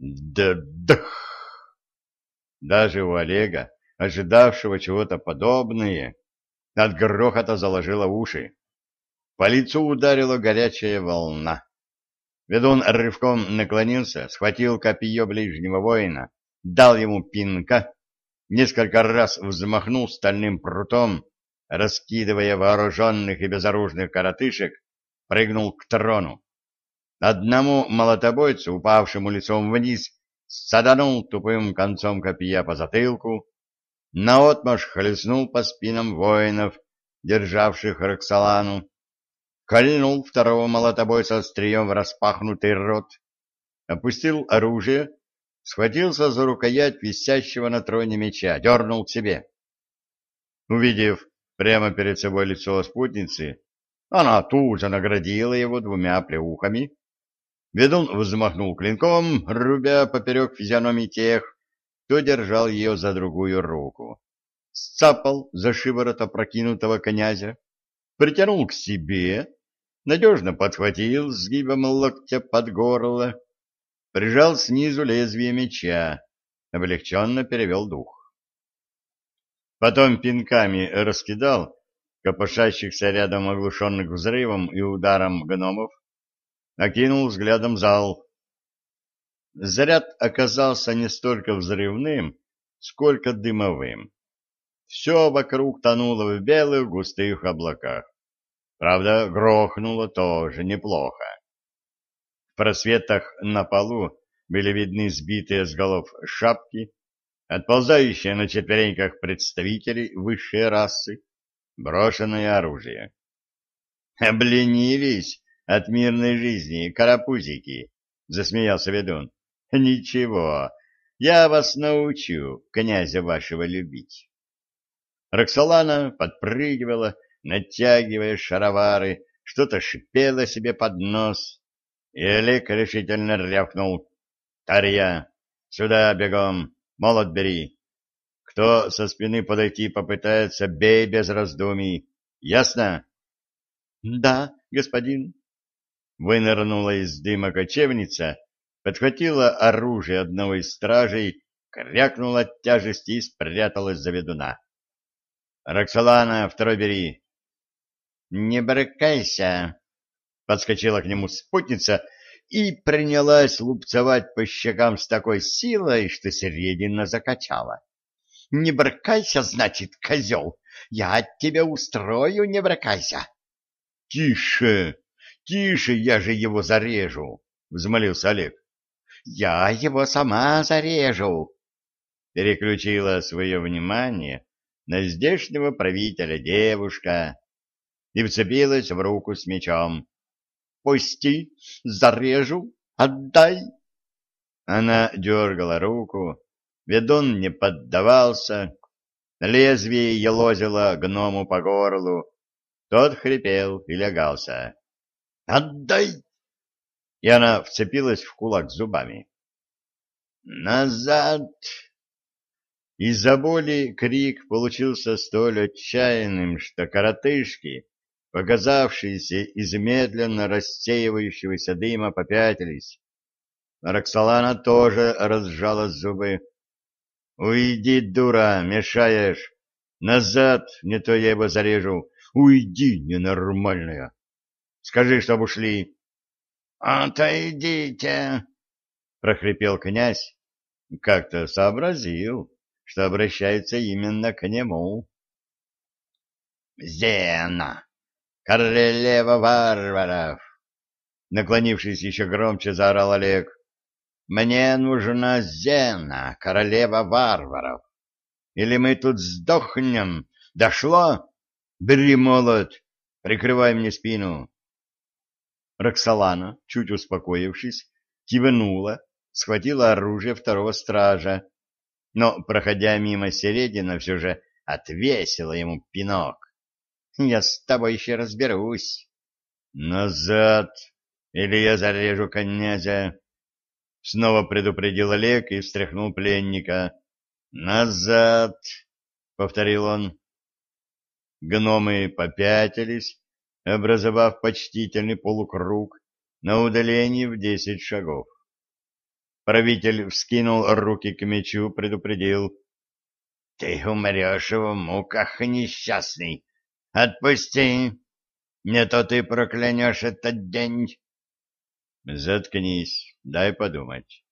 Да-дах! Даже у Олега, ожидавшего чего-то подобное, от грохота заложило уши. По лицу ударила горячая волна. Ведун рывком наклонился, схватил копье ближнего воина, дал ему пинка, несколько раз взмахнул стальным прутом, раскидывая вооруженных и безоружных коротышек, прыгнул к трону. Одному молотобойцу, упавшему лицом вниз, саданул тупым концом копья по затылку, наотмашь хлестнул по спинам воинов, державших Роксолану, кольнул второго молотобойца острием в распахнутый рот, опустил оружие, схватился за рукоять висящего на троне меча, дернул к себе. Увидев прямо перед собой лицо спутницы, она тут же наградила его двумя плеухами. Ведун взмахнул клинком, рубя поперек физиономии тех, кто держал ее за другую руку. Сцапал за шиворот опрокинутого князя, притянул к себе, надежно подхватил сгибом локтя под горло, прижал снизу лезвие меча, облегченно перевел дух. Потом пинками раскидал копошащихся рядом оглушенных взрывом и ударом гномов, окинул взглядом зал. Заряд оказался не столько взрывным, сколько дымовым. Все вокруг тонуло в белых густых облаках. Правда, грохнуло тоже неплохо. В просветах на полу были видны сбитые с голов шапки, отползающие на четвереньках представители высшей расы, брошенное оружие. «Обленились от мирной жизни, карапузики!» — засмеялся ведун. «Ничего, я вас научу князя вашего любить». Роксолана подпрыгивала, натягивая шаровары, что-то шипело себе под нос, и Олег решительно рявкнул. «Тарья, сюда бегом, молот бери. Кто со спины подойти попытается, бей без раздумий. Ясно?» «Да, господин». Вынырнула из дыма кочевница, подхватила оружие одного из стражей, крякнула от тяжести и спряталась за ведуна. «Роксолана, второй бери. «Не брыкайся!» — подскочила к нему спутница и принялась лупцевать по щекам с такой силой, что середина закачала. «Не брыкайся, значит, козел! Я тебя устрою, не брыкайся!» «Тише! Тише, я же его зарежу!» — взмолился Олег. «Я его сама зарежу!» Переключила свое внимание на здешнего правителя девушка и вцепилась в руку с мечом. «Пусти! Зарежу! Отдай!» Она дергала руку, ведун не поддавался, лезвие елозило гному по горлу, тот хрипел и лягался. «Отдай!» И она вцепилась в кулак зубами. «Назад!» Из-за боли крик получился столь отчаянным, что коротышки показавшиеся из медленно рассеивающегося дыма, попятились. Роксолана тоже разжала зубы. «Уйди, дура, мешаешь! Назад, не то я его зарежу! Уйди, ненормальная! Скажи, чтоб ушли!» «Отойдите!» — прохрипел князь. Как-то сообразил, что обращаются именно к нему. «Зена!» Королева варваров! Наклонившись еще громче, заорал Олег. Мне нужна Зена, королева варваров. Или мы тут сдохнем? Дошло? Бери молот, прикрывай мне спину. Роксолана, чуть успокоившись, кивнула, схватила оружие второго стража, но, проходя мимо Середина, все же отвесила ему пинок. Я с тобой еще разберусь. Назад, или я зарежу князя. Снова предупредил Олег и встряхнул пленника. Назад, повторил он. Гномы попятились, образовав почтительный полукруг на удалении в десять шагов. Правитель вскинул руки к мечу, предупредил. — Ты умрешь в муках, несчастный. Отпусти, не то ты проклянешь этот день. — Заткнись, дай подумать.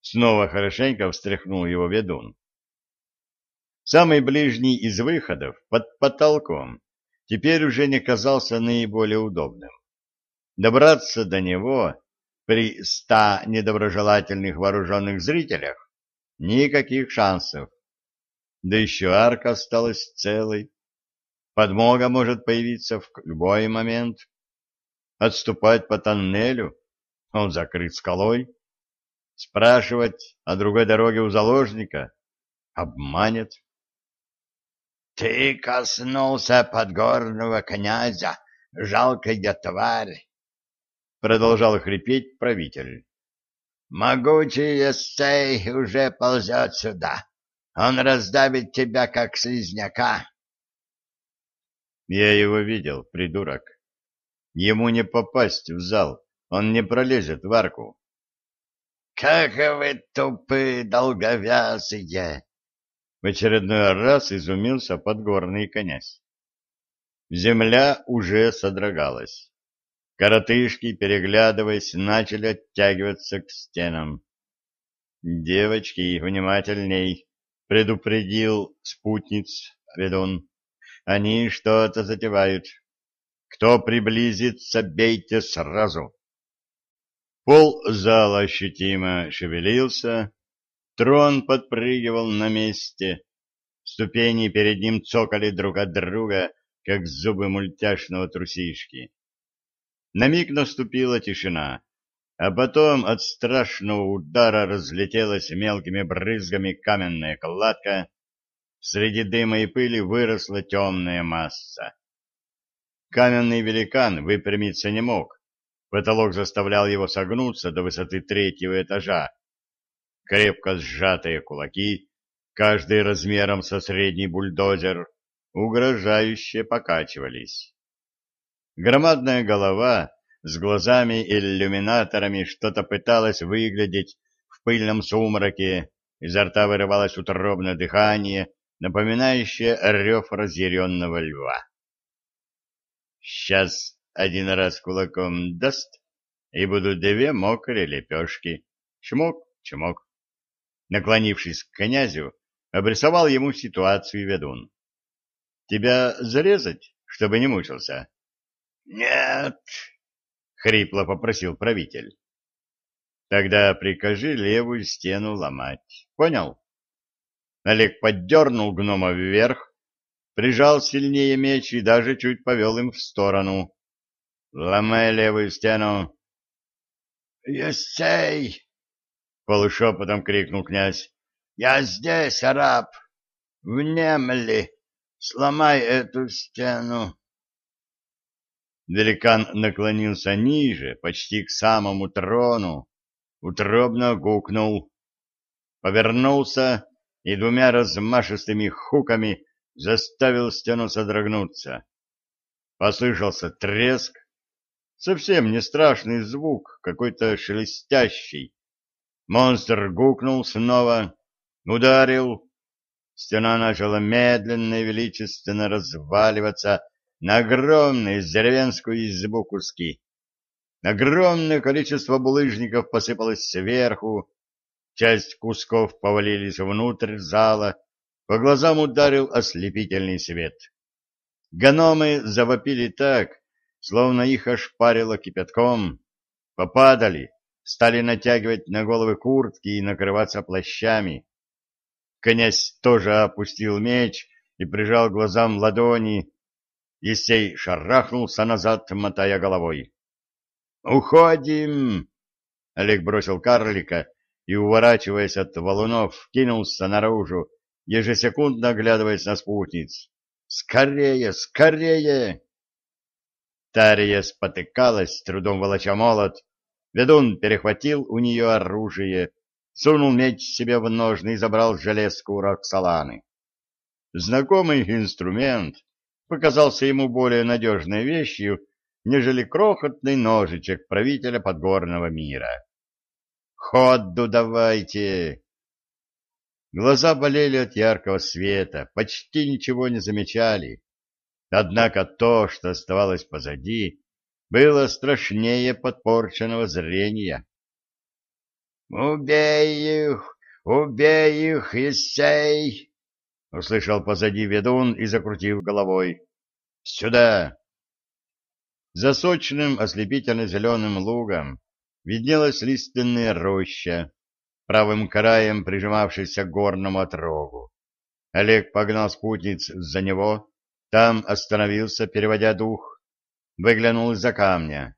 Снова хорошенько встряхнул его ведун. Самый ближний из выходов, под потолком, теперь уже не казался наиболее удобным. Добраться до него при ста недоброжелательных вооруженных зрителях никаких шансов. Да еще арка осталась целой. Подмога может появиться в любой момент. Отступать по тоннелю, он закрыт скалой. Спрашивать о другой дороге у заложника обманет. Ты коснулся подгорного князя, жалкая тварь, — продолжал хрипеть правитель. Могучий Эссей уже ползет сюда. Он раздавит тебя, как слизняка. Я его видел, придурок. Ему не попасть в зал, он не пролезет в арку. — Как вы тупые, долговязые! В очередной раз изумился подгорный князь. Земля уже содрогалась. Коротышки, переглядываясь, начали оттягиваться к стенам. «Девочки, внимательней!» — предупредил спутниц ведун. «Они что-то затевают. Кто приблизится, бейте сразу!» Пол зала ощутимо шевелился, Трон подпрыгивал на месте. Ступени перед ним цокали друг от друга, как зубы мультяшного трусишки. На миг наступила тишина, а потом от страшного удара разлетелась мелкими брызгами каменная кладка, среди дыма и пыли выросла темная масса. Каменный великан выпрямиться не мог, потолок заставлял его согнуться до высоты третьего этажа, крепко сжатые кулаки, каждый размером со средний бульдозер, угрожающе покачивались. Громадная голова с глазами-иллюминаторами что-то пыталась выглядеть в пыльном сумраке, изо рта вырывалось утробное дыхание, напоминающее рев разъяренного льва. «Сейчас один раз кулаком даст, и будут две мокрые лепешки. Чмок, чмок наклонившись к князю, обрисовал ему ситуацию ведун. — Тебя зарезать, чтобы не мучился? — Нет, — хрипло попросил правитель. — Тогда прикажи левую стену ломать. Понял? Олег поддернул гнома вверх, прижал сильнее меч и даже чуть повел им в сторону. — Ломай левую стену. — Есей! Полушепотом крикнул князь. Я здесь, араб. Внемли. Сломай эту стену. Великан наклонился ниже, почти к самому трону, утробно гукнул, повернулся и двумя размашистыми хуками заставил стену содрогнуться. Послышался треск, совсем не страшный звук, какой-то шелестящий, Монстр гукнул снова, ударил. Стена начала медленно и величественно разваливаться на огромные деревенскую избу куски. Огромное количество булыжников посыпалось сверху, часть кусков повалились внутрь зала, по глазам ударил ослепительный свет. Гномы завопили так, словно их ошпарило кипятком, попадали, стали натягивать на головы куртки и накрываться плащами. Князь тоже опустил меч и прижал глазам ладони. Есей шарахнулся назад, мотая головой. «Уходим!» Олег бросил карлика и, уворачиваясь от валунов, кинулся наружу, ежесекундно оглядываясь на спутниц. «Скорее, скорее!» Тария спотыкалась, трудом волоча молот, Ведун перехватил у нее оружие, сунул меч себе в ножны и забрал железку Роксоланы. Знакомый инструмент показался ему более надежной вещью, нежели крохотный ножичек правителя подгорного мира. Ходу давайте! Глаза болели от яркого света, почти ничего не замечали. Однако то, что оставалось позади, было страшнее подпорченного зрения. «Убей их! Убей их, Исей!» — услышал позади ведун и закрутил головой. «Сюда!» За сочным ослепительно-зеленым лугом виднелась лиственная роща, правым краем прижимавшийся к горному отрогу. Олег погнал спутниц за него, там остановился, переводя дух, выглянул из-за камня.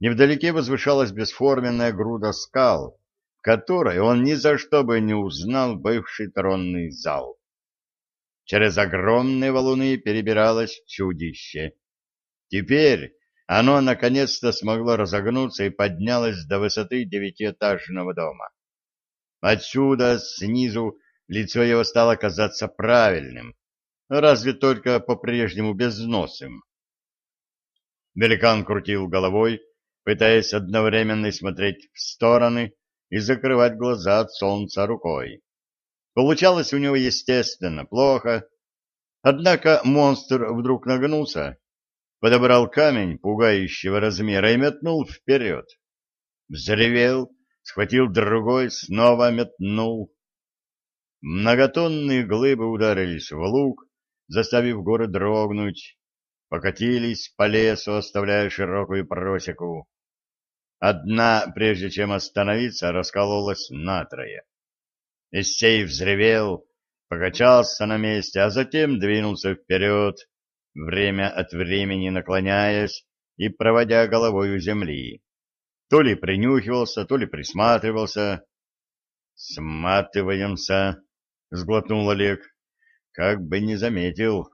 Невдалеке возвышалась бесформенная груда скал, в которой он ни за что бы не узнал бывший тронный зал. Через огромные валуны перебиралось чудище. Теперь оно наконец-то смогло разогнуться и поднялось до высоты девятиэтажного дома. Отсюда, снизу, лицо его стало казаться правильным, разве только по-прежнему безносым. Великан крутил головой, пытаясь одновременно смотреть в стороны и закрывать глаза от солнца рукой. Получалось у него, естественно, плохо, однако монстр вдруг нагнулся, подобрал камень пугающего размера и метнул вперед. Взревел, схватил другой, снова метнул. Многотонные глыбы ударились в луг, заставив горы дрогнуть, покатились по лесу, оставляя широкую просеку. Одна, прежде чем остановиться, раскололась натрое. Исей взревел, покачался на месте, а затем двинулся вперед, время от времени наклоняясь и проводя головой у земли. То ли принюхивался, то ли присматривался. «Сматываемся», — сглотнул Олег, — «как бы не заметил».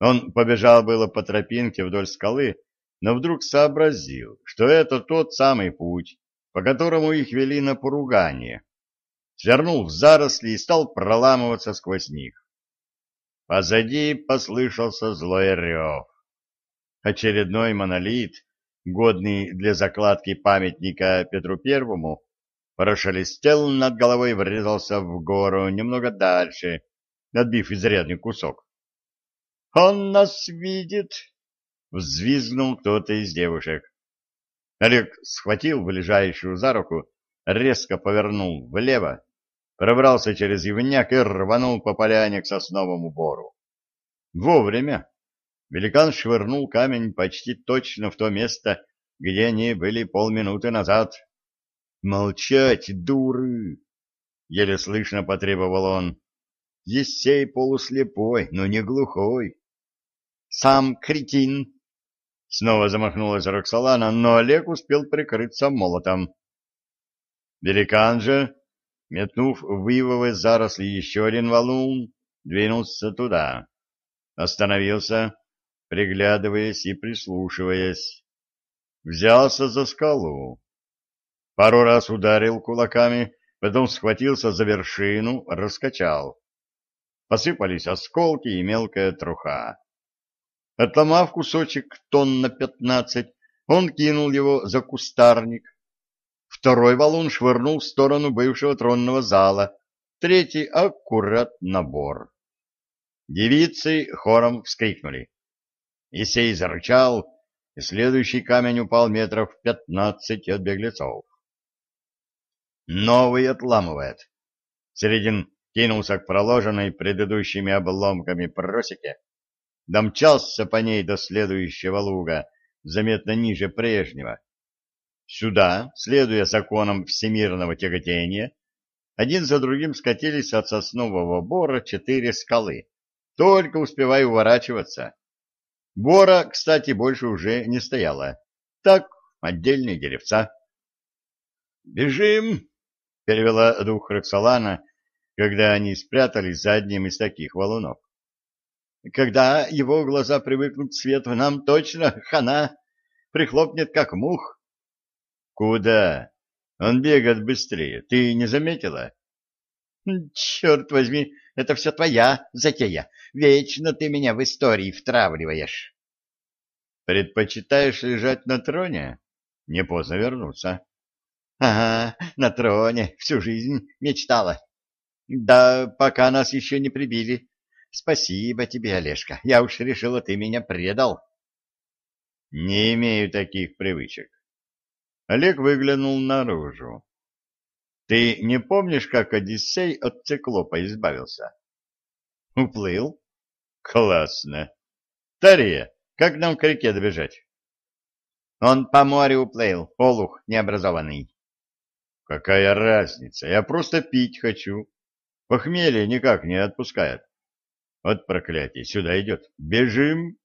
Он побежал было по тропинке вдоль скалы, но вдруг сообразил, что это тот самый путь, по которому их вели на поругание. Свернул в заросли и стал проламываться сквозь них. Позади послышался злой рев. Очередной монолит годный для закладки памятника Петру Первому, прошелестел над головой и врезался в гору немного дальше, отбив изрядный кусок. «Он нас видит!» — взвизгнул кто-то из девушек. Олег схватил ближайшую за руку, резко повернул влево, пробрался через ивняк и рванул по поляне к сосновому бору. Вовремя. Великан швырнул камень почти точно в то место, где они были полминуты назад. «Молчать, дуры!» — еле слышно потребовал он. «Есей полуслепой, но не глухой». «Сам кретин!» Снова замахнулась Роксолана, но Олег успел прикрыться молотом. Великан же, метнув в ивовые заросли еще один валун, двинулся туда. Остановился приглядываясь и прислушиваясь. Взялся за скалу. Пару раз ударил кулаками, потом схватился за вершину, раскачал. Посыпались осколки и мелкая труха. Отломав кусочек тонн на пятнадцать, он кинул его за кустарник. Второй валун швырнул в сторону бывшего тронного зала, третий — аккурат набор. Девицы хором вскрикнули. Исей зарычал, и следующий камень упал метров пятнадцать от беглецов. Новый отламывает. Середин кинулся к проложенной предыдущими обломками просеке, домчался по ней до следующего луга, заметно ниже прежнего. Сюда, следуя законам всемирного тяготения, один за другим скатились от соснового бора четыре скалы, только успевая уворачиваться. Бора, кстати, больше уже не стояла. Так, отдельные деревца. «Бежим!» — перевела дух Роксолана, когда они спрятались за одним из таких валунов. «Когда его глаза привыкнут к свету, нам точно хана прихлопнет, как мух». «Куда? Он бегает быстрее. Ты не заметила?» «Черт возьми, это все твоя затея. Вечно ты меня в истории втравливаешь. Предпочитаешь лежать на троне? Не поздно вернуться. Ага, на троне всю жизнь мечтала. Да пока нас еще не прибили. Спасибо тебе, Олежка. Я уж решила, ты меня предал. Не имею таких привычек. Олег выглянул наружу. Ты не помнишь, как Одиссей от циклопа избавился? Уплыл. Классно. Тария, как нам к реке добежать? Он по морю уплыл, полух необразованный. Какая разница? Я просто пить хочу. Похмелье никак не отпускает. Вот проклятие, сюда идет. Бежим!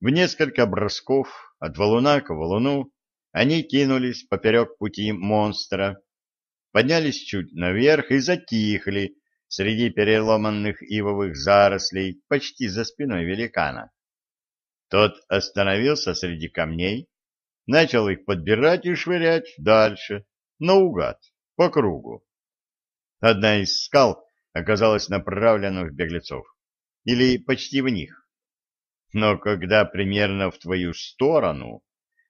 В несколько бросков от валуна к валуну они кинулись поперек пути монстра, поднялись чуть наверх и затихли среди переломанных ивовых зарослей почти за спиной великана. Тот остановился среди камней, начал их подбирать и швырять дальше, наугад, по кругу. Одна из скал оказалась направлена в беглецов, или почти в них. Но когда примерно в твою сторону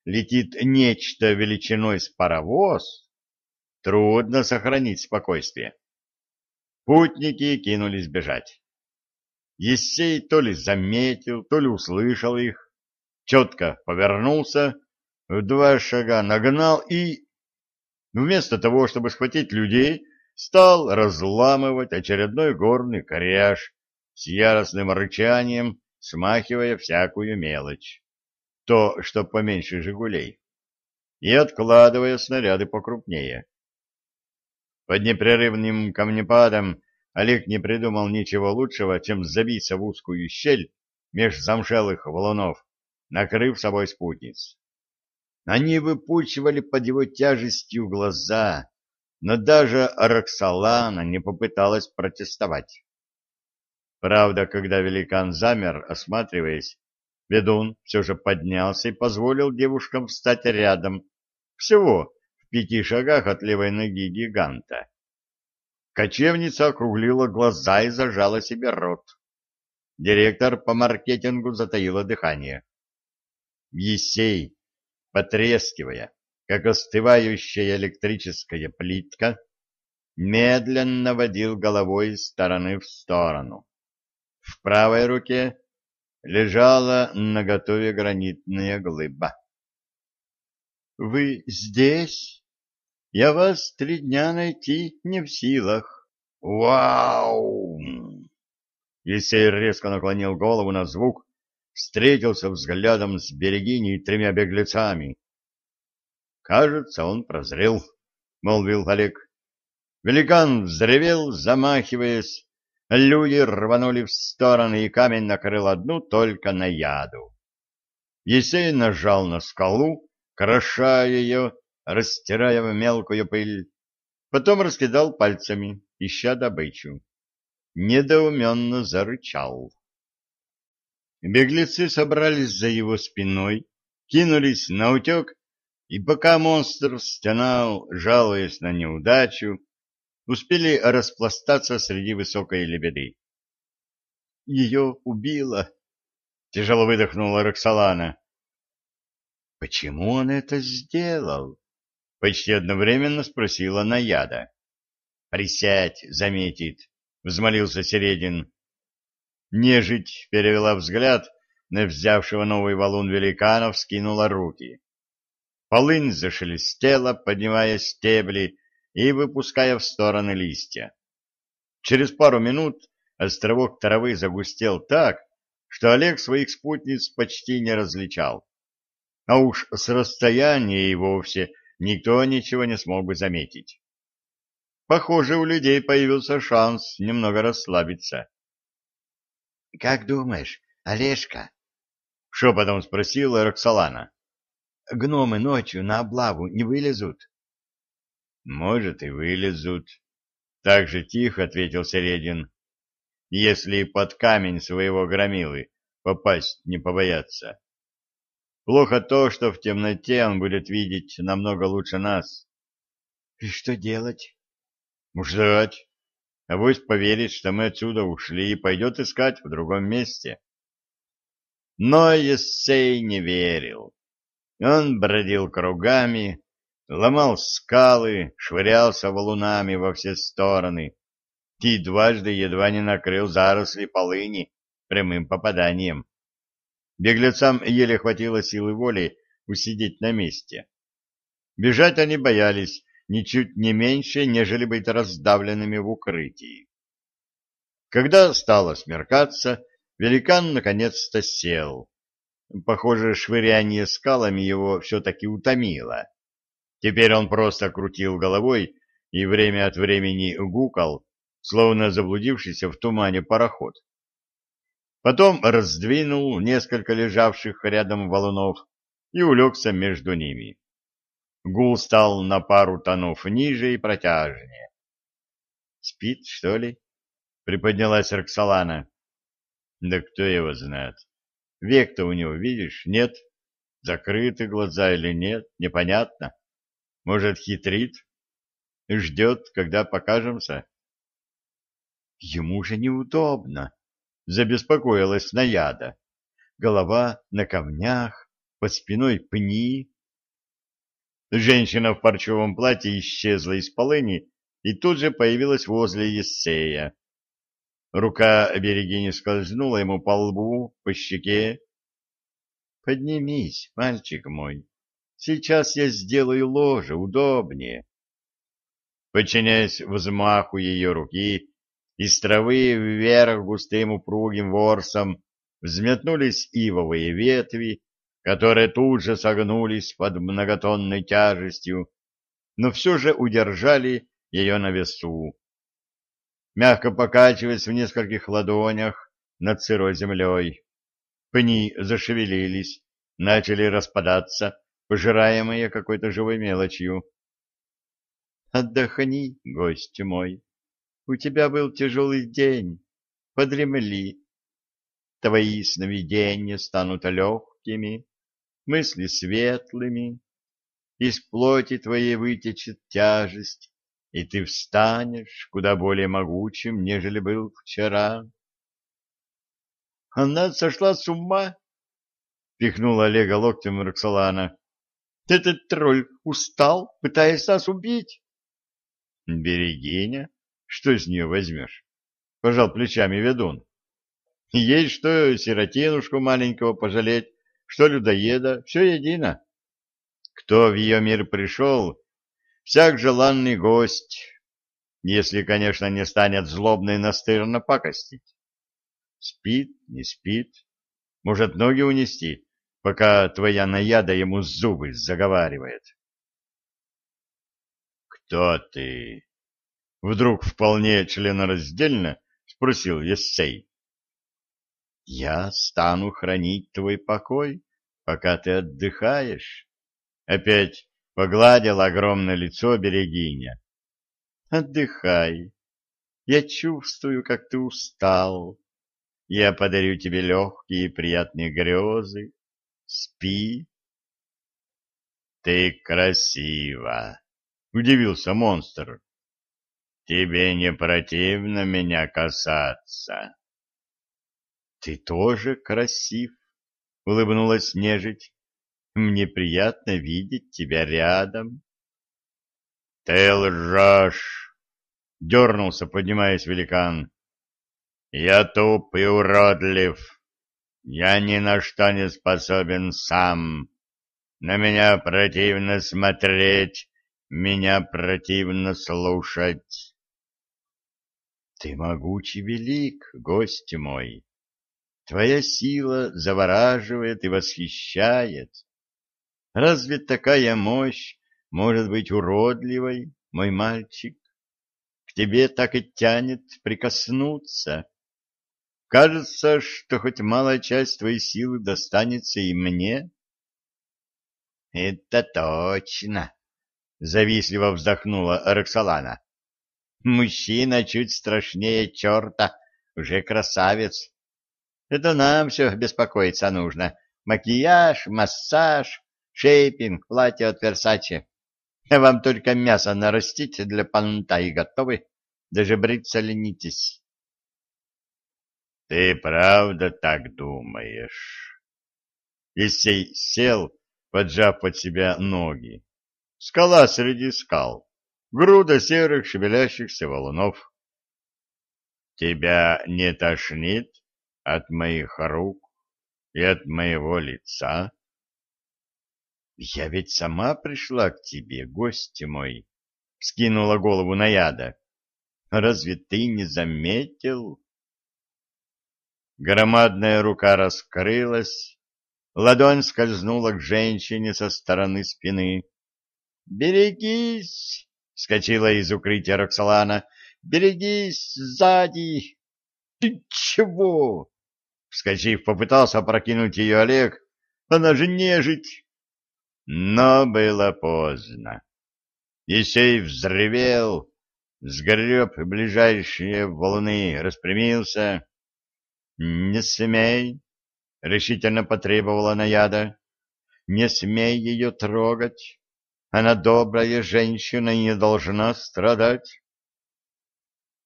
летит нечто величиной с паровоз, трудно сохранить спокойствие. Путники кинулись бежать. Ессей то ли заметил, то ли услышал их, четко повернулся, в два шага нагнал и, вместо того, чтобы схватить людей, стал разламывать очередной горный коряж с яростным рычанием, смахивая всякую мелочь, то, что поменьше «Жигулей», и откладывая снаряды покрупнее. Под непрерывным камнепадом Олег не придумал ничего лучшего, чем забиться в узкую щель меж замшелых валунов, накрыв собой спутниц. Они выпучивали под его тяжестью глаза, но даже Роксолана не попыталась протестовать. Правда, когда великан замер, осматриваясь, ведун все же поднялся и позволил девушкам встать рядом, всего пяти шагах от левой ноги гиганта. Кочевница округлила глаза и зажала себе рот. Директор по маркетингу затаила дыхание. Есей, потрескивая, как остывающая электрическая плитка, медленно водил головой из стороны в сторону. В правой руке лежала наготове гранитная глыба. — Вы здесь? Я вас три дня найти не в силах. Вау! Есей резко наклонил голову на звук, встретился взглядом с Берегиней и тремя беглецами. Кажется, он прозрел, — молвил Олег. Великан взревел, замахиваясь. Люди рванули в стороны, и камень накрыл одну только на яду. Есей нажал на скалу, кроша ее, растирая в мелкую пыль. Потом раскидал пальцами, ища добычу. Недоуменно зарычал. Беглецы собрались за его спиной, кинулись на утек, и пока монстр стенал, жалуясь на неудачу, успели распластаться среди высокой лебеды. «Ее убило!» — тяжело выдохнула Роксолана. «Почему он это сделал?» Почти одновременно спросила Наяда. «Присядь, заметит», — взмолился Середин. Нежить перевела взгляд на взявшего новый валун великанов, скинула руки. Полынь зашелестела, поднимая стебли и выпуская в стороны листья. Через пару минут островок травы загустел так, что Олег своих спутниц почти не различал. А уж с расстояния и вовсе никто ничего не смог бы заметить. Похоже, у людей появился шанс немного расслабиться. — Как думаешь, Олежка? — шепотом спросила Роксолана. — Гномы ночью на облаву не вылезут? — Может, и вылезут. Так же тихо ответил Середин. — Если под камень своего громилы попасть не побояться. Плохо то, что в темноте он будет видеть намного лучше нас. И что делать? Ждать. А пусть поверит, что мы отсюда ушли и пойдет искать в другом месте. Но Ессей не верил. Он бродил кругами, ломал скалы, швырялся валунами во все стороны и дважды едва не накрыл заросли полыни прямым попаданием. Беглецам еле хватило силы воли усидеть на месте. Бежать они боялись ничуть не меньше, нежели быть раздавленными в укрытии. Когда стало смеркаться, великан наконец-то сел. Похоже, швыряние скалами его все-таки утомило. Теперь он просто крутил головой и время от времени гукал, словно заблудившийся в тумане пароход. Потом раздвинул несколько лежавших рядом валунов и улегся между ними. Гул стал на пару тонов ниже и протяжнее. — Спит, что ли? — приподнялась Роксолана. — Да кто его знает. Век-то у него, видишь, нет. Закрыты глаза или нет, непонятно. Может, хитрит? Ждет, когда покажемся? Ему же неудобно, забеспокоилась Наяда. Голова на камнях, под спиной пни. Женщина в парчевом платье исчезла из полыни и тут же появилась возле Ессея. Рука Берегини скользнула ему по лбу, по щеке. — Поднимись, мальчик мой, сейчас я сделаю ложе удобнее. Подчиняясь взмаху ее руки, из травы вверх густым упругим ворсом взметнулись ивовые ветви, которые тут же согнулись под многотонной тяжестью, но все же удержали ее на весу. Мягко покачиваясь в нескольких ладонях над сырой землей, пни зашевелились, начали распадаться, пожираемые какой-то живой мелочью. — Отдохни, гость мой, у тебя был тяжелый день. Подремли. Твои сновидения станут легкими, мысли светлыми. Из плоти твоей вытечет тяжесть, и ты встанешь куда более могучим, нежели был вчера. — Она сошла с ума? — пихнула Олега локтем Роксолана. — Этот тролль устал, пытаясь нас убить. — Берегиня, что с нее возьмешь? — пожал плечами ведун. — Есть что сиротинушку маленького пожалеть, что людоеда, все едино. Кто в ее мир пришел, всяк желанный гость, если, конечно, не станет злобно и настырно пакостить. Спит, не спит, может ноги унести, пока твоя наяда ему зубы заговаривает. — Кто ты? Вдруг вполне членораздельно спросил Ессей. «Я стану хранить твой покой, пока ты отдыхаешь». Опять погладил огромное лицо Берегиня. «Отдыхай. Я чувствую, как ты устал. Я подарю тебе легкие и приятные грезы. Спи». «Ты красива!» — удивился монстр. Тебе не противно меня касаться? — Ты тоже красив, — улыбнулась нежить. — Мне приятно видеть тебя рядом. — Ты лжешь! — дернулся, поднимаясь великан. — Я туп и уродлив. Я ни на что не способен сам. На меня противно смотреть, меня противно слушать. Ты могучий велик, гость мой. Твоя сила завораживает и восхищает. Разве такая мощь может быть уродливой, мой мальчик? К тебе так и тянет прикоснуться. Кажется, что хоть малая часть твоей силы достанется и мне. — Это точно! — завистливо вздохнула Роксолана. Мужчина чуть страшнее черта, уже красавец. Это нам все беспокоиться нужно. Макияж, массаж, шейпинг, платье от Версачи. Вам только мясо нарастить для понта и готовы. Даже бриться ленитесь. Ты правда так думаешь? Исей сел, поджав под себя ноги. скала среди скал, груда серых шевелящихся валунов. Тебя не тошнит от моих рук и от моего лица? Я ведь сама пришла к тебе, гость мой, — скинула голову Наяда. Разве ты не заметил? Громадная рука раскрылась, ладонь скользнула к женщине со стороны спины. «Берегись!» — вскочила из укрытия Роксолана. «Берегись сзади!» «Ты чего?» Вскочив, попытался опрокинуть ее Олег. «Она же нежить!» Но было поздно. Есей взревел, сгреб ближайшие волны, распрямился. «Не смей!» — решительно потребовала Наяда. «Не смей ее трогать. Она добрая женщина и не должна страдать».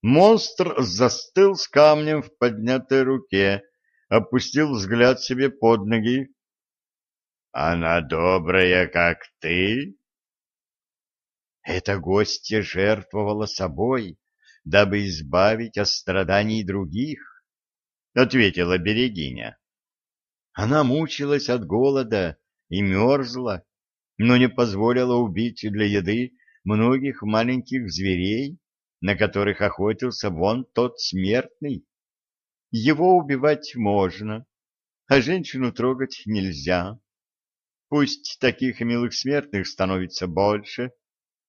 Монстр застыл с камнем в поднятой руке, опустил взгляд себе под ноги. «Она добрая, как ты?» Эта гостья жертвовала собой, дабы избавить от страданий других, — ответила Берегиня. Она мучилась от голода и мерзла, но не позволила убить для еды многих маленьких зверей, на которых охотился вон тот смертный. Его убивать можно, а женщину трогать нельзя. Пусть таких милых смертных становится больше,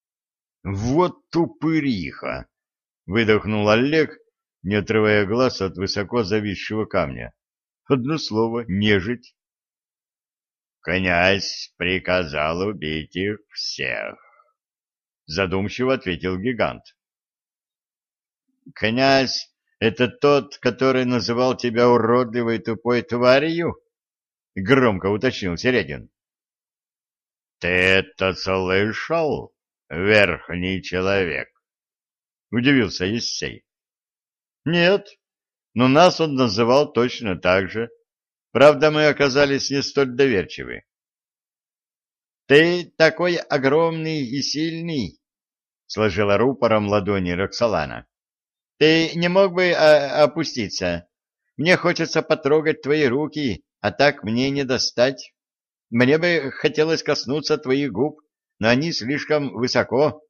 — вот тупыриха! Выдохнул Олег, не отрывая глаз от высоко зависшего камня. Одно слово — нежить. Князь приказал убить их всех. Задумчиво ответил гигант. Князь — это тот, который называл тебя уродливой тупой тварью? Громко уточнил Середин. Ты это слышал? верхний человек? — удивился Ессей. — Нет, но нас он называл точно так же. Правда, мы оказались не столь доверчивы. — Ты такой огромный и сильный, — сложила рупором ладони Роксолана. — Ты не мог бы а, опуститься? Мне хочется потрогать твои руки, а так мне не достать. Мне бы хотелось коснуться твоих губ, но они слишком высоко.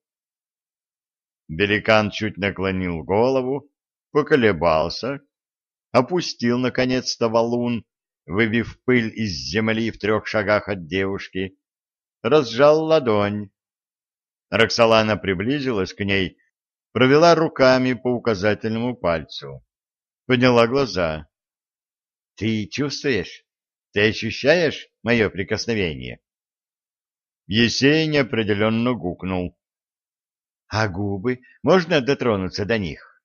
Беликан чуть наклонил голову, поколебался, опустил наконец-то валун, выбив пыль из земли в трех шагах от девушки, разжал ладонь. Роксолана приблизилась к ней, провела руками по указательному пальцу, подняла глаза. — Ты чувствуешь? Ты ощущаешь мое прикосновение? Есей неопределенно гукнул. — А губы? Можно дотронуться до них?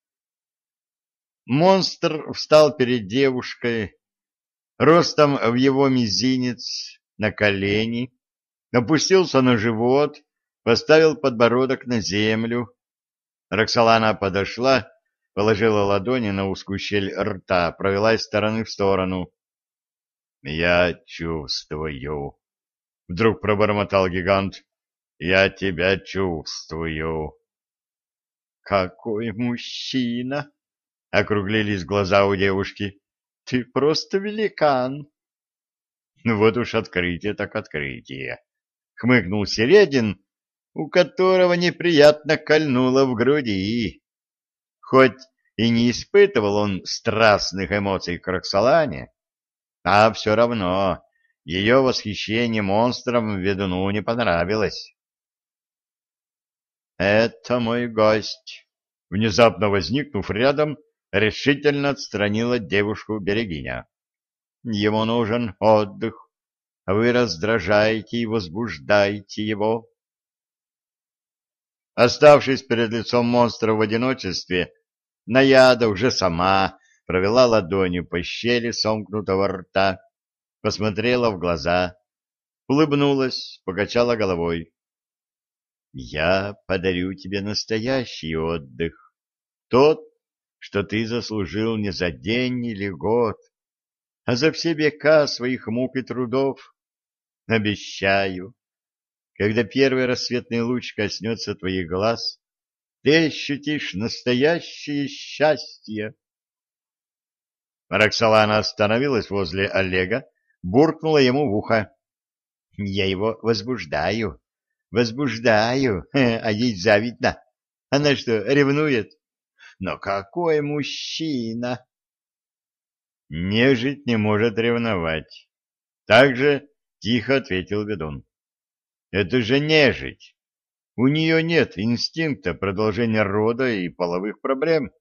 Монстр встал перед девушкой, ростом в его мизинец, на колени, опустился на живот, поставил подбородок на землю. Роксолана подошла, положила ладони на узкую щель рта, провела из стороны в сторону. — Я чувствую, Вдруг пробормотал гигант. Я тебя чувствую. Какой мужчина! Округлились глаза у девушки. Ты просто великан. Ну вот уж открытие так открытие. Хмыкнул Середин, у которого неприятно кольнуло в груди. Хоть и не испытывал он страстных эмоций к Роксолане, а все равно ее восхищение монстром ведуну не понравилось. «Это мой гость», — внезапно возникнув рядом, решительно отстранила девушку Берегиня. «Ему нужен отдых, а вы раздражаете и возбуждаете его». Оставшись перед лицом монстра в одиночестве, Наяда уже сама провела ладонью по щели сомкнутого рта, посмотрела в глаза, улыбнулась, покачала головой. «Я подарю тебе настоящий отдых, тот, что ты заслужил не за день или год, а за все века своих мук и трудов. Обещаю, когда первый рассветный луч коснется твоих глаз, ты ощутишь настоящее счастье. Роксолана остановилась возле Олега, буркнула ему в ухо. — Я его возбуждаю, возбуждаю, а ей завидно. Она что, ревнует? Но какой мужчина! Нежить не может ревновать. Так же тихо ответил ведун. Это же нежить. У нее нет инстинкта продолжения рода и половых проблем.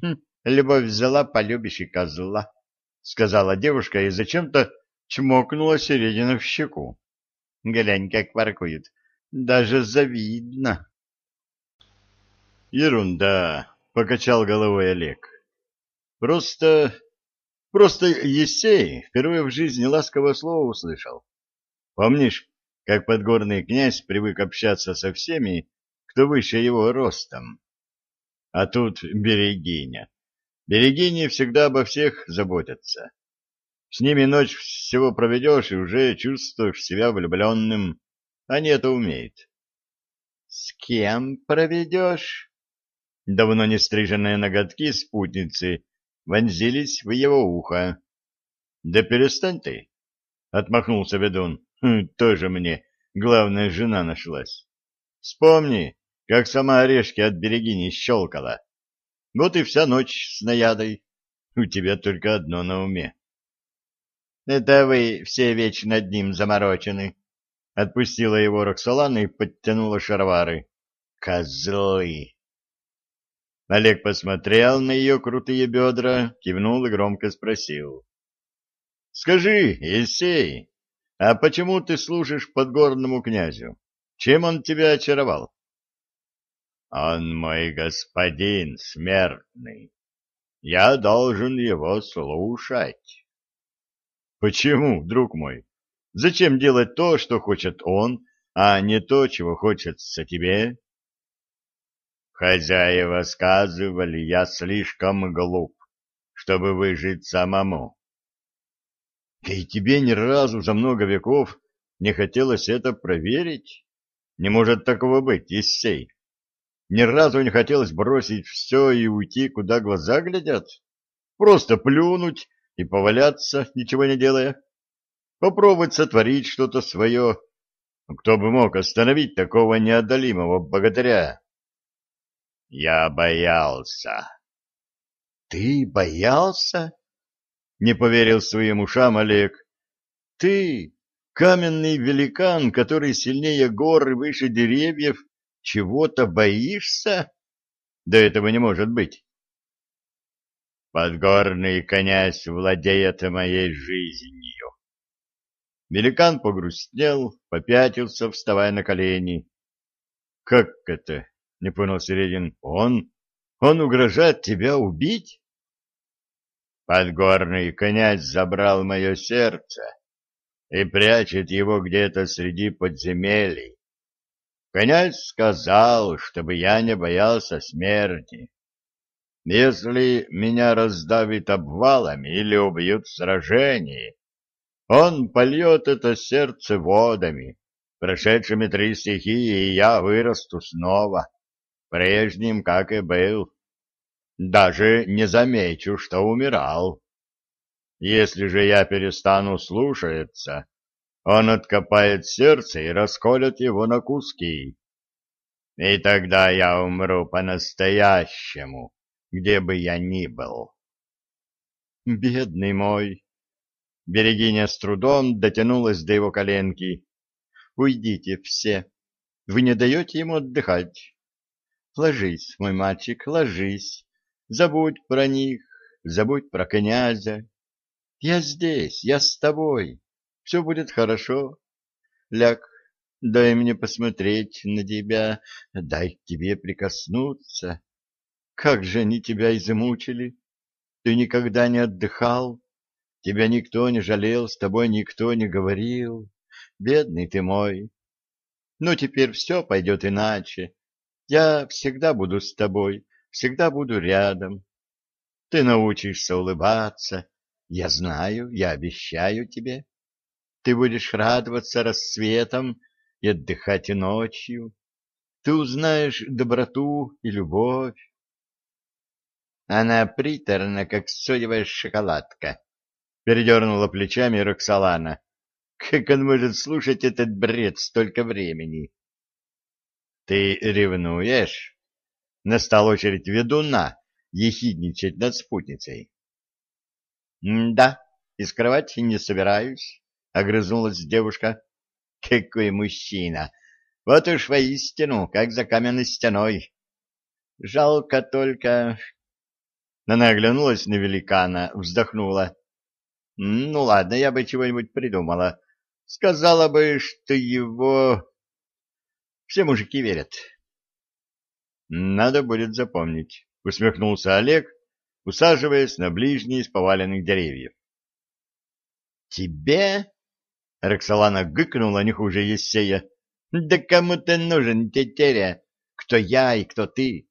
Хм, любовь взяла, полюбишь козла, сказала девушка и зачем-то чмокнула Середина в щеку. Глянь, как воркует. Даже завидно. Ерунда, покачал головой Олег. Просто Просто Есей впервые в жизни ласковое слово услышал. Помнишь, как подгорный князь привык общаться со всеми, кто выше его ростом? А тут берегиня. Берегини всегда обо всех заботятся. С ними ночь всего проведешь и уже чувствуешь себя влюбленным. Они это умеют. — С кем проведешь? Давно не стриженные ноготки спутницы вонзились в его ухо. — Да перестань ты! — отмахнулся ведун. Хм, — Тоже мне главная жена нашлась. Вспомни, как сама орешки от берегини щелкала. Вот и вся ночь с наядой. У тебя только одно на уме. — Это вы все вечно над ним заморочены. Отпустила его Роксолана и подтянула шарвары. — Козлы! Олег посмотрел на ее крутые бедра, кивнул и громко спросил. — Скажи, Есей, а почему ты служишь подгорному князю? Чем он тебя очаровал? — Он мой господин смертный. Я должен его слушать. — Почему, друг мой? Зачем делать то, что хочет он, а не то, чего хочется тебе? Хозяева сказывали, я слишком глуп, чтобы выжить самому. И тебе ни разу за много веков не хотелось это проверить? Не может такого быть, Исей. Ни разу не хотелось бросить все и уйти, куда глаза глядят? Просто плюнуть и поваляться, ничего не делая? Попробовать сотворить что-то свое? Кто бы мог остановить такого неодолимого богатыря? Я боялся. Ты боялся? Не поверил своим ушам Олег. Ты, каменный великан, который сильнее гор и выше деревьев, чего-то боишься? Да этого не может быть. Подгорный князь владеет моей жизнью. Великан погрустнел, попятился, вставая на колени. Как это? Не понял Середин. Он? Он угрожает тебя убить? Подгорный князь забрал мое сердце и прячет его где-то среди подземелий. Князь сказал, чтобы я не боялся смерти. Если меня раздавит обвалами или убьют в сражении, он польет это сердце водами, прошедшими три стихии, и я вырасту снова прежним, как и был. Даже не замечу, что умирал. Если же я перестану слушаться, он откопает сердце и расколет его на куски. И тогда я умру по-настоящему, где бы я ни был. Бедный мой! Берегиня с трудом дотянулась до его коленки. Уйдите все. Вы не даете ему отдыхать. Ложись, мой мальчик, ложись. Забудь про них, забудь про князя. Я здесь, я с тобой. Все будет хорошо. Ляг, дай мне посмотреть на тебя, дай к тебе прикоснуться. Как же они тебя измучили? Ты никогда не отдыхал, тебя никто не жалел, с тобой никто не говорил. Бедный ты мой. Но теперь все пойдет иначе. Я всегда буду с тобой, всегда буду рядом. Ты научишься улыбаться. Я знаю, я обещаю тебе. Ты будешь радоваться рассветом и отдыхать ночью. Ты узнаешь доброту и любовь. Она приторна, как соевая шоколадка. Передернула плечами Роксолана. Как он может слушать этот бред столько времени? Ты ревнуешь? Настала очередь ведуна ехидничать над спутницей. — Да, из кровати не собираюсь, — огрызнулась девушка. — Какой мужчина! Вот уж воистину, как за каменной стеной. Жалко только... Она оглянулась на великана, вздохнула. — Ну ладно, я бы чего-нибудь придумала. Сказала бы, что его... Все мужики верят. — Надо будет запомнить, — усмехнулся Олег, усаживаясь на ближний из поваленных деревьев. «Тебе?» — Роксолана гыкнула не хуже Ессея. «Да кому ты нужен, тетеря? Кто я и кто ты?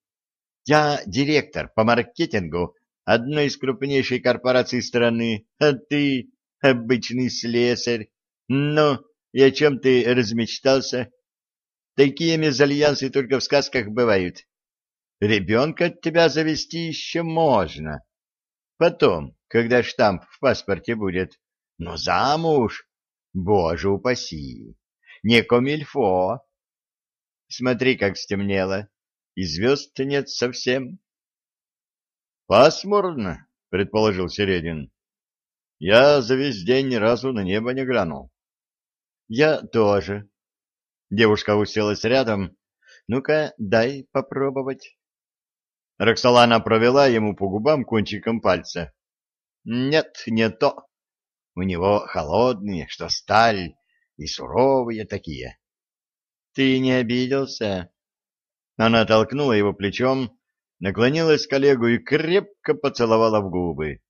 Я директор по маркетингу одной из крупнейших корпораций страны, а ты обычный слесарь. Ну, и о чем ты размечтался? Такие мезальянсы только в сказках бывают. Ребенка от тебя завести еще можно. Потом, когда штамп в паспорте будет. Но замуж, боже упаси, не комильфо. Смотри, как стемнело, и звезд нет совсем. Пасмурно, предположил Середин. Я за весь день ни разу на небо не глянул. Я тоже. Девушка уселась рядом. Ну-ка, дай попробовать. Роксолана провела ему по губам кончиком пальца. Нет, не то. У него холодные, что сталь, и суровые такие. Ты не обиделся? Она толкнула его плечом, наклонилась к Олегу и крепко поцеловала в губы.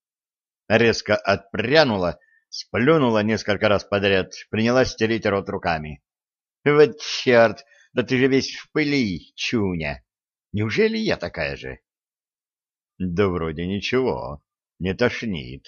Резко отпрянула, сплюнула несколько раз подряд, принялась стереть рот руками. — Вот черт, да ты же весь в пыли, чуня! Неужели я такая же? — Да вроде ничего, не тошнит.